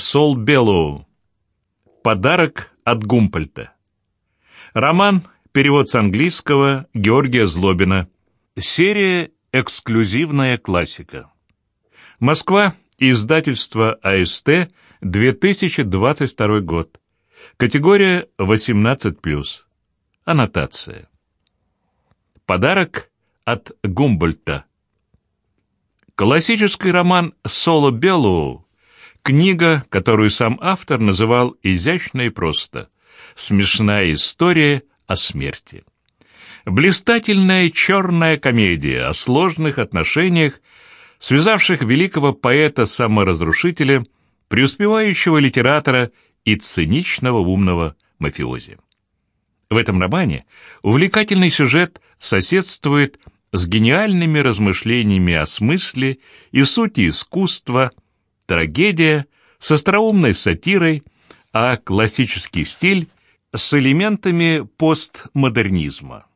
Сол Беллоу. Подарок от Гумпольта. Роман, перевод с английского Георгия Злобина. Серия «Эксклюзивная классика». Москва, издательство АСТ, 2022 год. Категория 18+. Аннотация. Подарок от Гумбольта. Классический роман «Соло Беллоу» — книга, которую сам автор называл изящно и просто «Смешная история о смерти». Блистательная черная комедия о сложных отношениях, связавших великого поэта-саморазрушителя, преуспевающего литератора и циничного умного мафиози. В этом романе увлекательный сюжет соседствует с гениальными размышлениями о смысле и сути искусства, трагедия с остроумной сатирой, а классический стиль с элементами постмодернизма.